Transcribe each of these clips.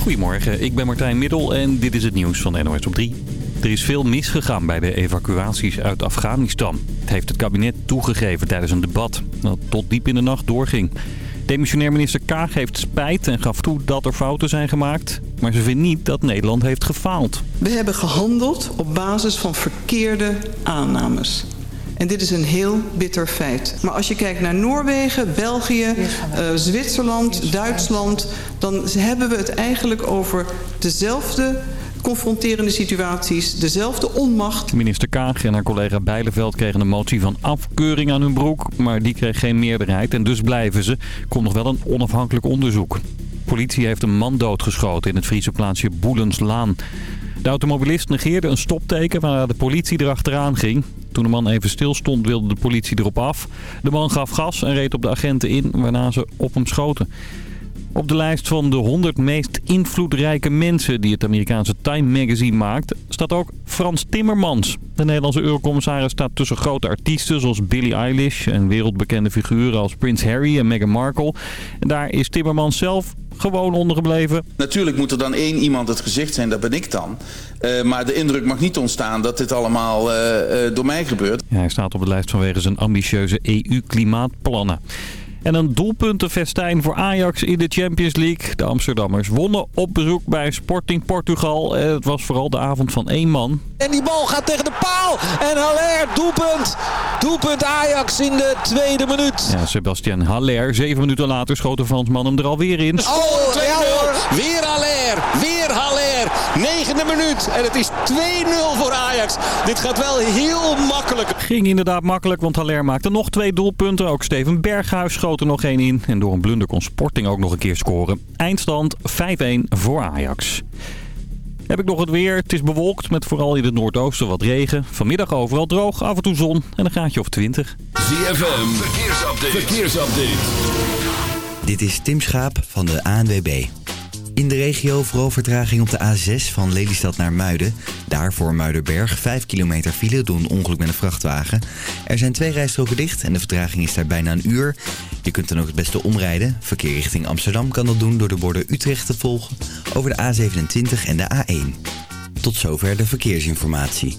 Goedemorgen, ik ben Martijn Middel en dit is het nieuws van NOS op 3. Er is veel misgegaan bij de evacuaties uit Afghanistan. Het heeft het kabinet toegegeven tijdens een debat dat tot diep in de nacht doorging. Demissionair minister Kaag heeft spijt en gaf toe dat er fouten zijn gemaakt. Maar ze vindt niet dat Nederland heeft gefaald. We hebben gehandeld op basis van verkeerde aannames. En dit is een heel bitter feit. Maar als je kijkt naar Noorwegen, België, uh, Zwitserland, Duitsland... dan hebben we het eigenlijk over dezelfde confronterende situaties, dezelfde onmacht. Minister Kaag en haar collega Bijleveld kregen een motie van afkeuring aan hun broek. Maar die kreeg geen meerderheid en dus blijven ze. Komt nog wel een onafhankelijk onderzoek. Politie heeft een man doodgeschoten in het Friese plaatsje Boelenslaan. De automobilist negeerde een stopteken waar de politie erachteraan ging. Toen de man even stil stond wilde de politie erop af. De man gaf gas en reed op de agenten in waarna ze op hem schoten. Op de lijst van de 100 meest invloedrijke mensen die het Amerikaanse Time Magazine maakt... staat ook Frans Timmermans. De Nederlandse eurocommissaris staat tussen grote artiesten zoals Billie Eilish... en wereldbekende figuren als Prince Harry en Meghan Markle. En daar is Timmermans zelf gewoon ondergebleven. Natuurlijk moet er dan één iemand het gezicht zijn, dat ben ik dan. Uh, maar de indruk mag niet ontstaan dat dit allemaal uh, uh, door mij gebeurt. Ja, hij staat op de lijst vanwege zijn ambitieuze EU-klimaatplannen. En een doelpuntenfestijn voor Ajax in de Champions League. De Amsterdammers wonnen op bezoek bij Sporting Portugal. Het was vooral de avond van één man. En die bal gaat tegen de paal. En Haller, doelpunt. Doelpunt Ajax in de tweede minuut. Ja, Sebastian Haller. Zeven minuten later schoot de Fransman hem er alweer in. Oh, ja hoor. Weer Haller. Weer Haller. Negende minuut. En het is 2-0 voor Ajax. Dit gaat wel heel makkelijk. Ging inderdaad makkelijk, want Haller maakte nog twee doelpunten. Ook Steven Berghuis schoot er nog één in. En door een blunder kon Sporting ook nog een keer scoren. Eindstand 5-1 voor Ajax. Heb ik nog het weer. Het is bewolkt met vooral in het noordoosten wat regen. Vanmiddag overal droog, af en toe zon en een graadje of 20. ZFM, verkeersupdate. verkeersupdate. Dit is Tim Schaap van de ANWB. In de regio vooral vertraging op de A6 van Lelystad naar Muiden. Daar voor Muidenberg 5 kilometer file door een ongeluk met een vrachtwagen. Er zijn twee rijstroken dicht en de vertraging is daar bijna een uur. Je kunt dan ook het beste omrijden. Verkeer richting Amsterdam kan dat doen door de borden Utrecht te volgen over de A27 en de A1. Tot zover de verkeersinformatie.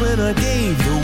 When I gave the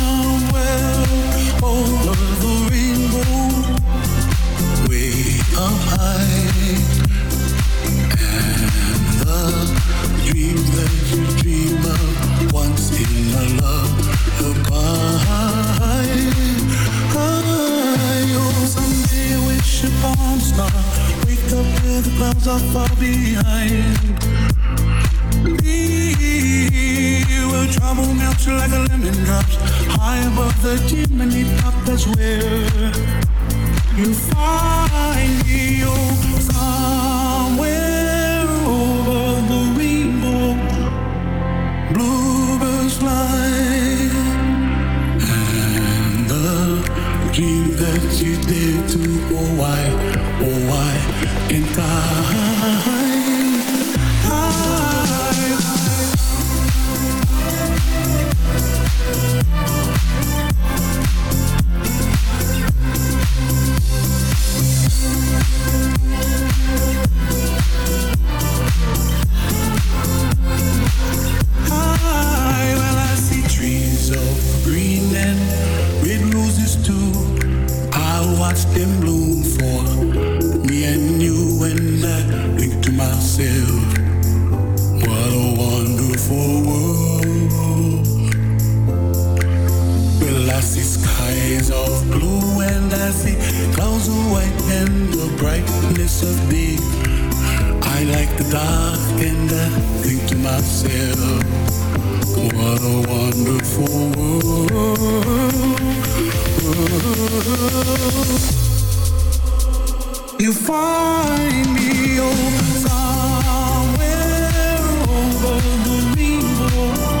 so far behind me. Will travel melts like a lemon drops high above the chimney top. That's where you find me. Oh, somewhere over the rainbow, bluebirds fly, and the dream that you did to. Oh, I, oh, I. in time. I see skies of blue and I see clouds of white and the brightness of day. I like the dark and I think to myself, what a wonderful world. You find me over somewhere over the rainbow.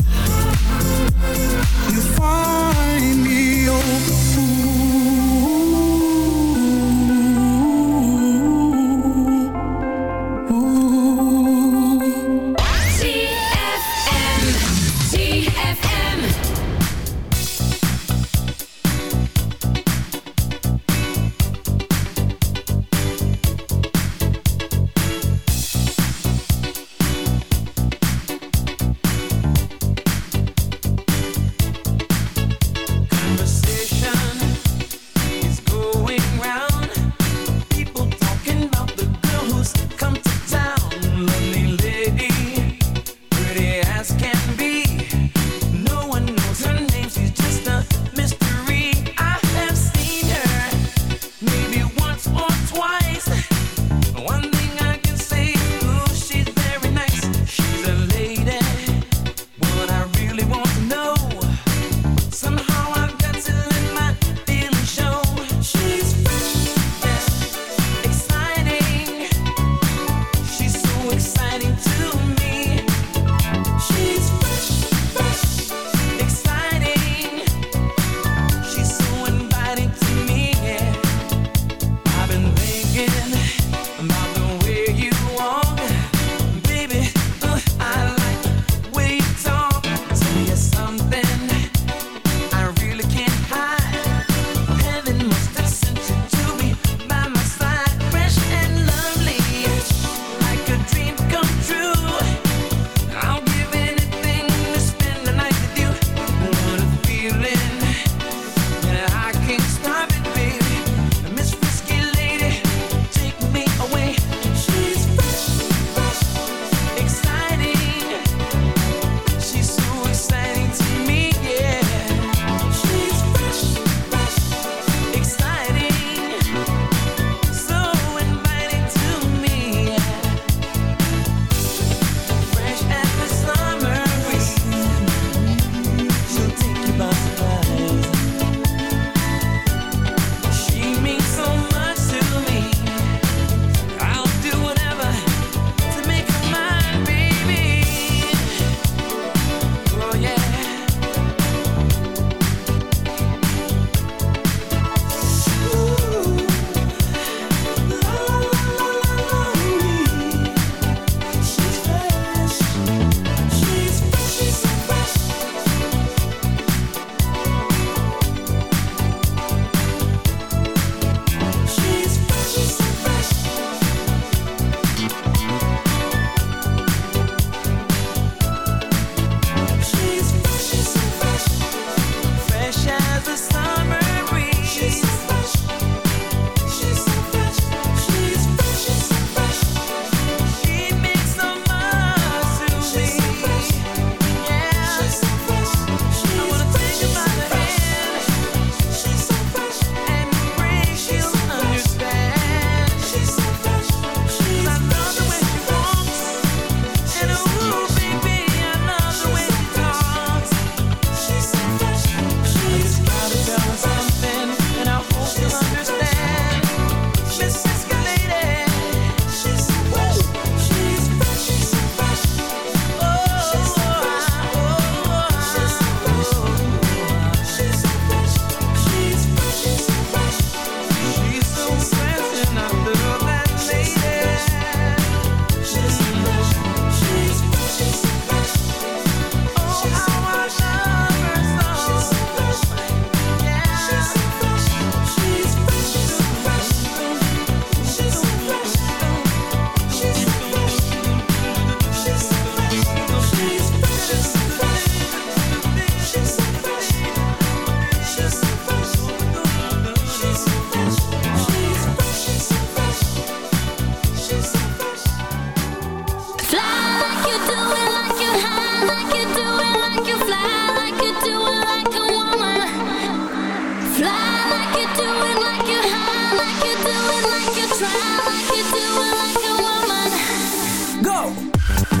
Go.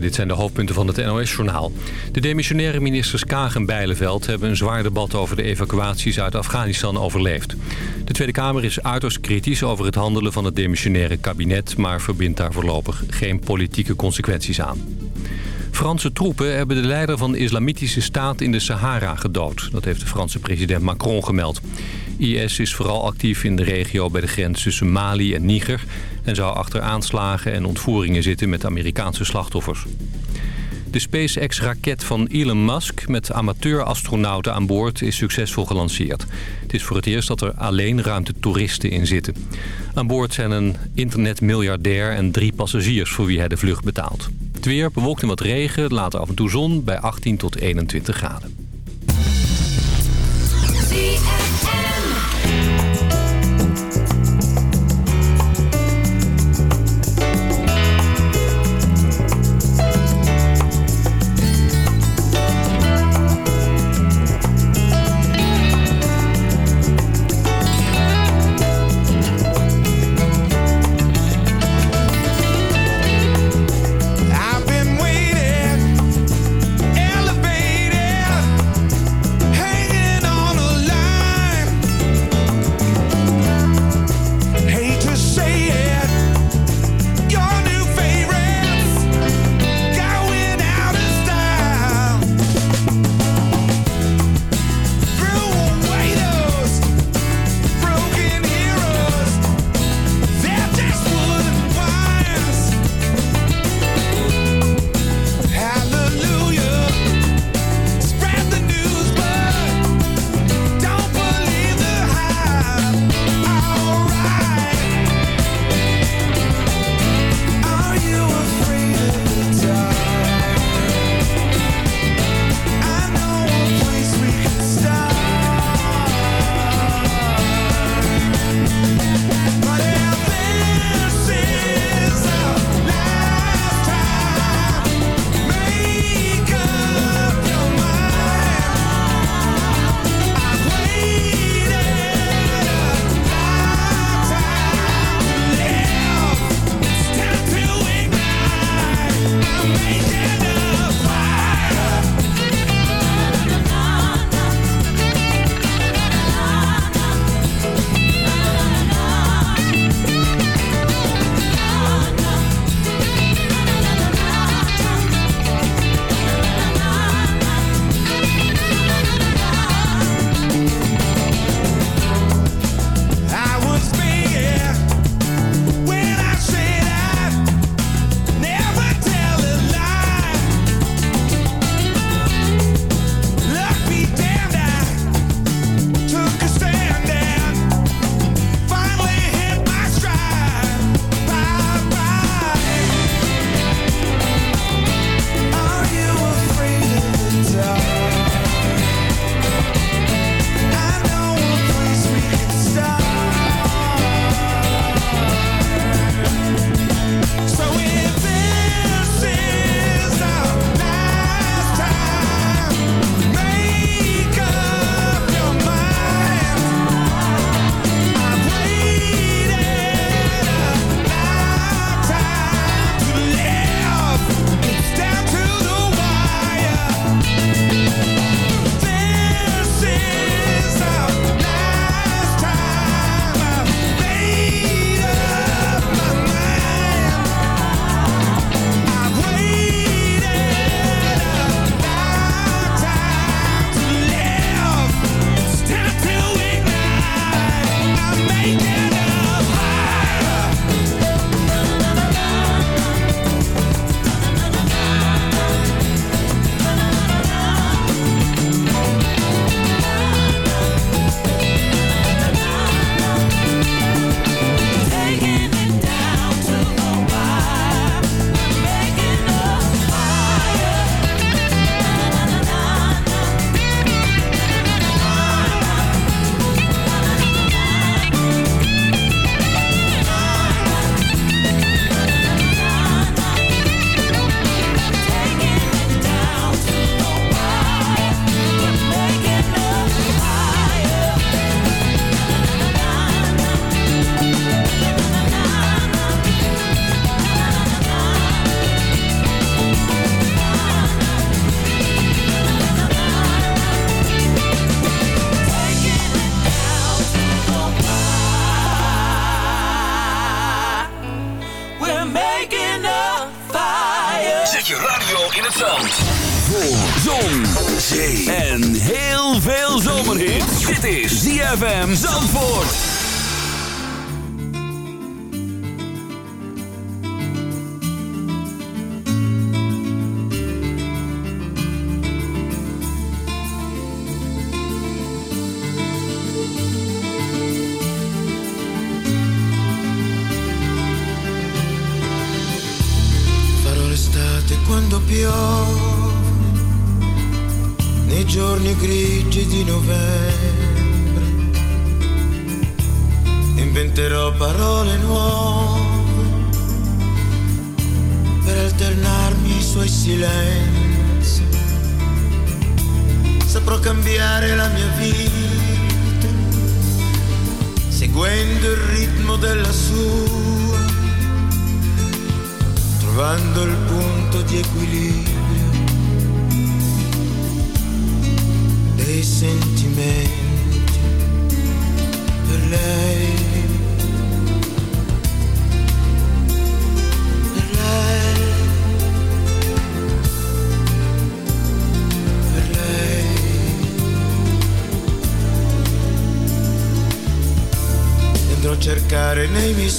Dit zijn de hoofdpunten van het NOS-journaal. De demissionaire ministers Kaag en Bijleveld hebben een zwaar debat over de evacuaties uit Afghanistan overleefd. De Tweede Kamer is uiterst kritisch over het handelen van het demissionaire kabinet, maar verbindt daar voorlopig geen politieke consequenties aan. Franse troepen hebben de leider van de islamitische staat in de Sahara gedood. Dat heeft de Franse president Macron gemeld. IS is vooral actief in de regio bij de grens tussen Mali en Niger... en zou achter aanslagen en ontvoeringen zitten met Amerikaanse slachtoffers. De SpaceX-raket van Elon Musk met amateur-astronauten aan boord is succesvol gelanceerd. Het is voor het eerst dat er alleen ruimtetoeristen in zitten. Aan boord zijn een internetmiljardair en drie passagiers voor wie hij de vlucht betaalt. Het weer bewolkt en wat regen, later af en toe zon bij 18 tot 21 graden.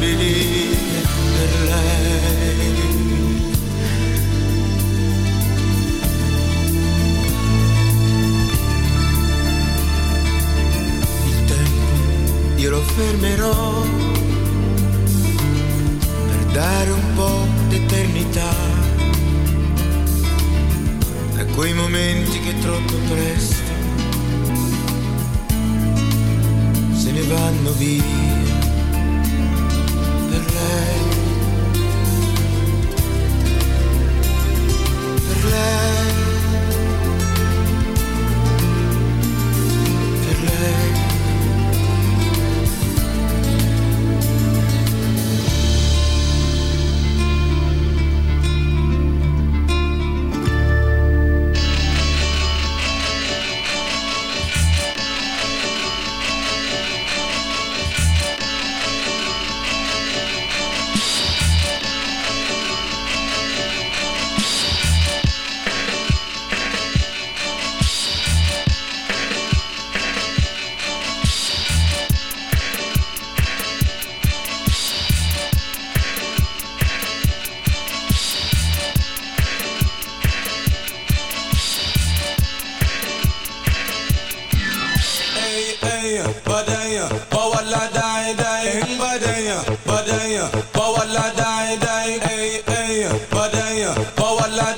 believe Powerland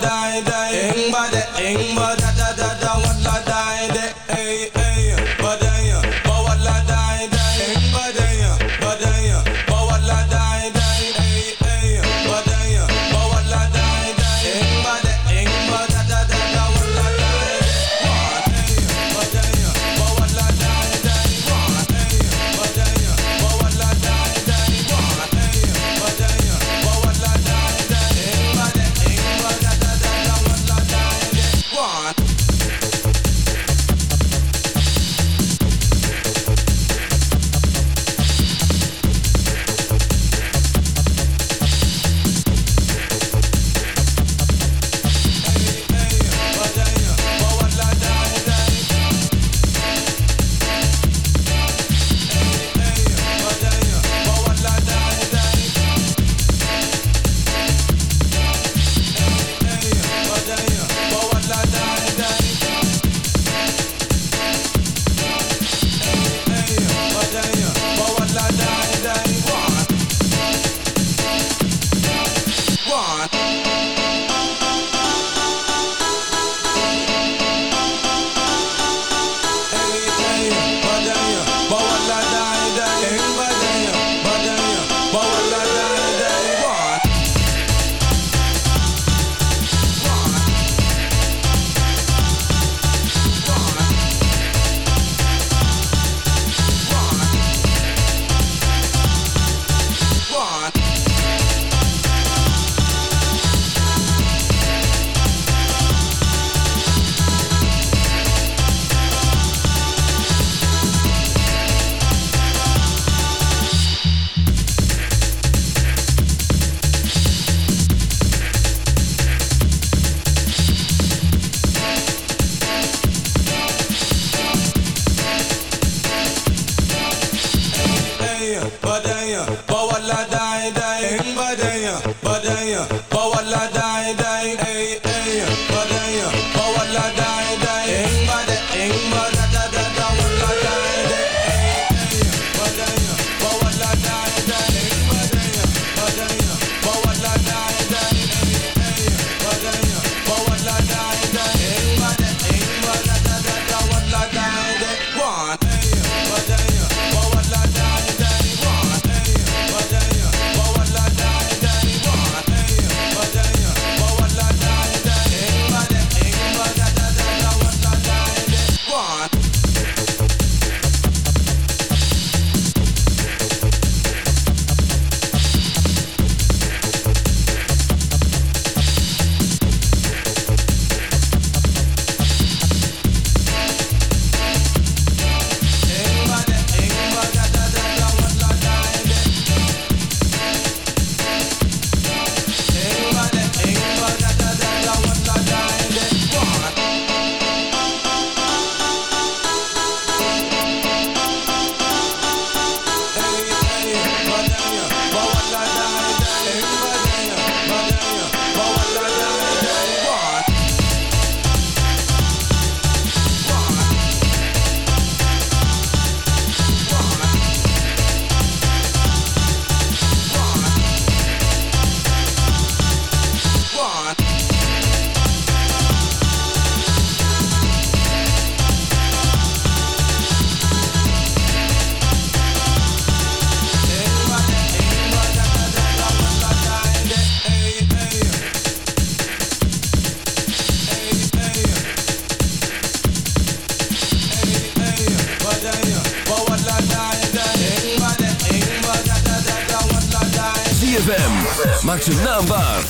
maak zijn naam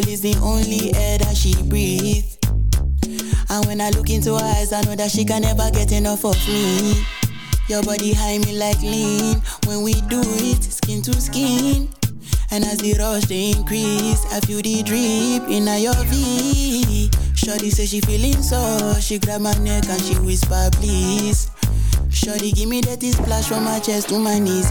Herself is the only air that she breathes. And when I look into her eyes, I know that she can never get enough of me. Your body high me like lean. When we do it, skin to skin. And as the rush they increase, I feel the drip in your V. Shorty say she feeling so, she grab my neck and she whisper please. Shorty give me that splash from my chest to my knees.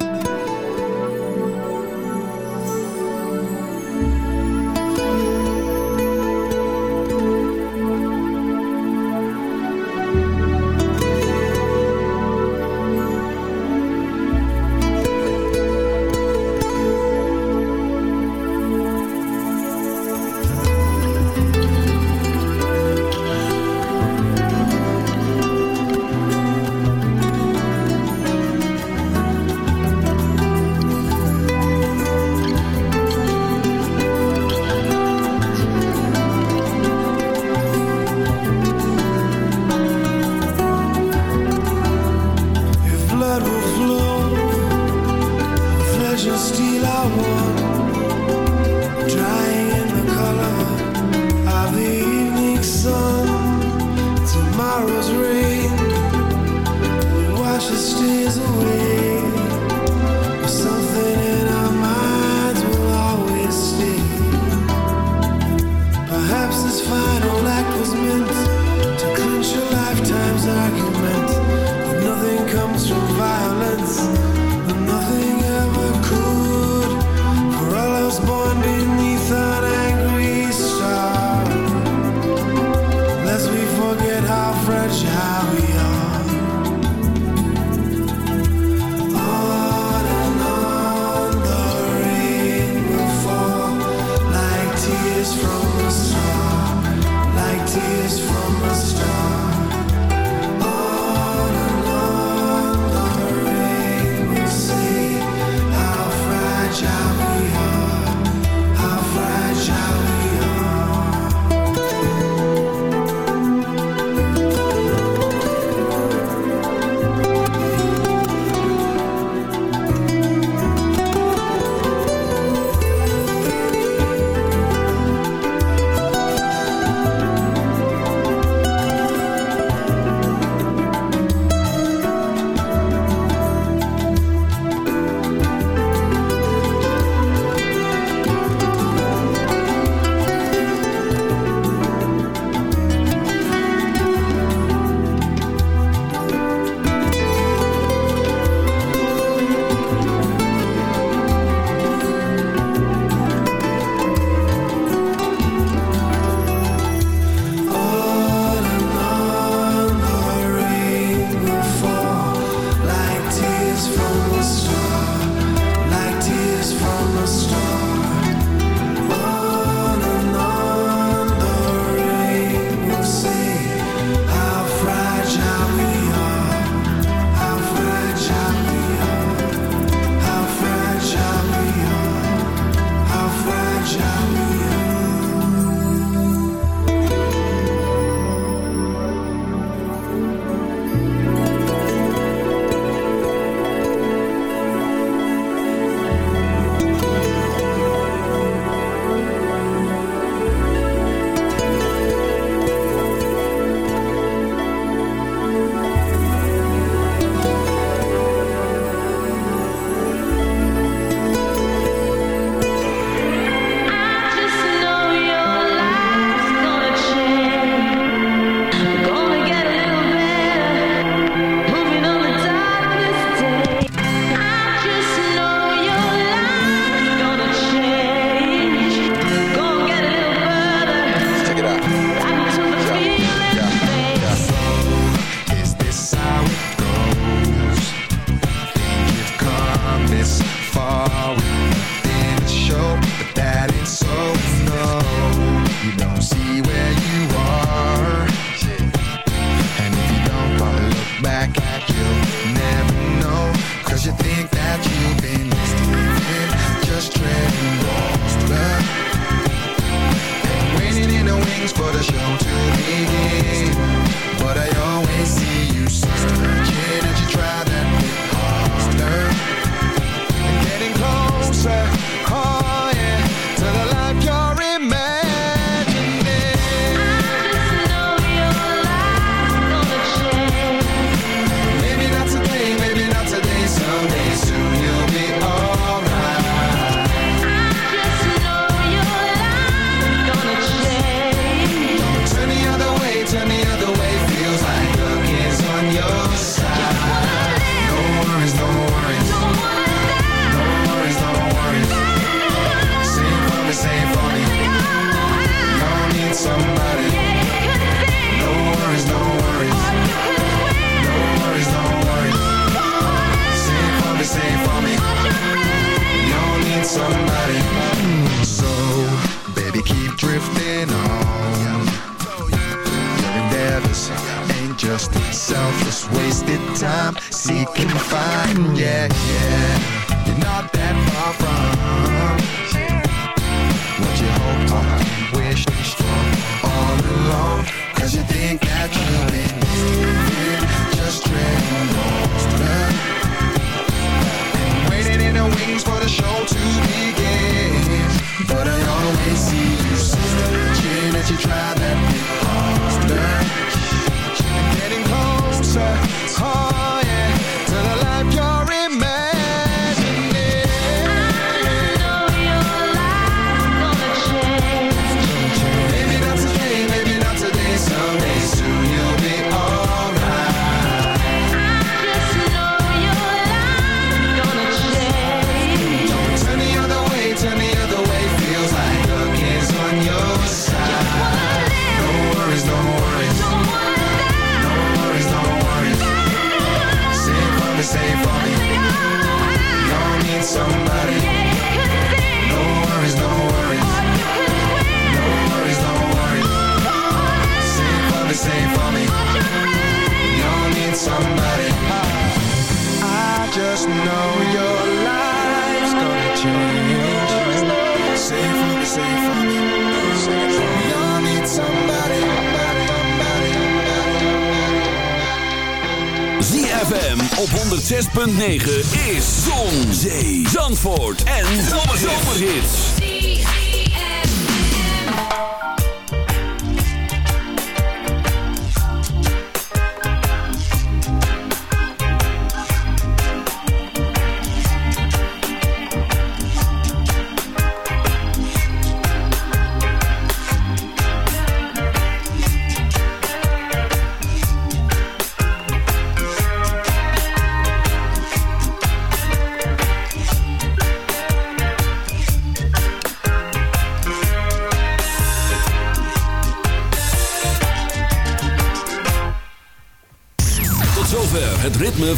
9.